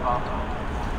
なるほど。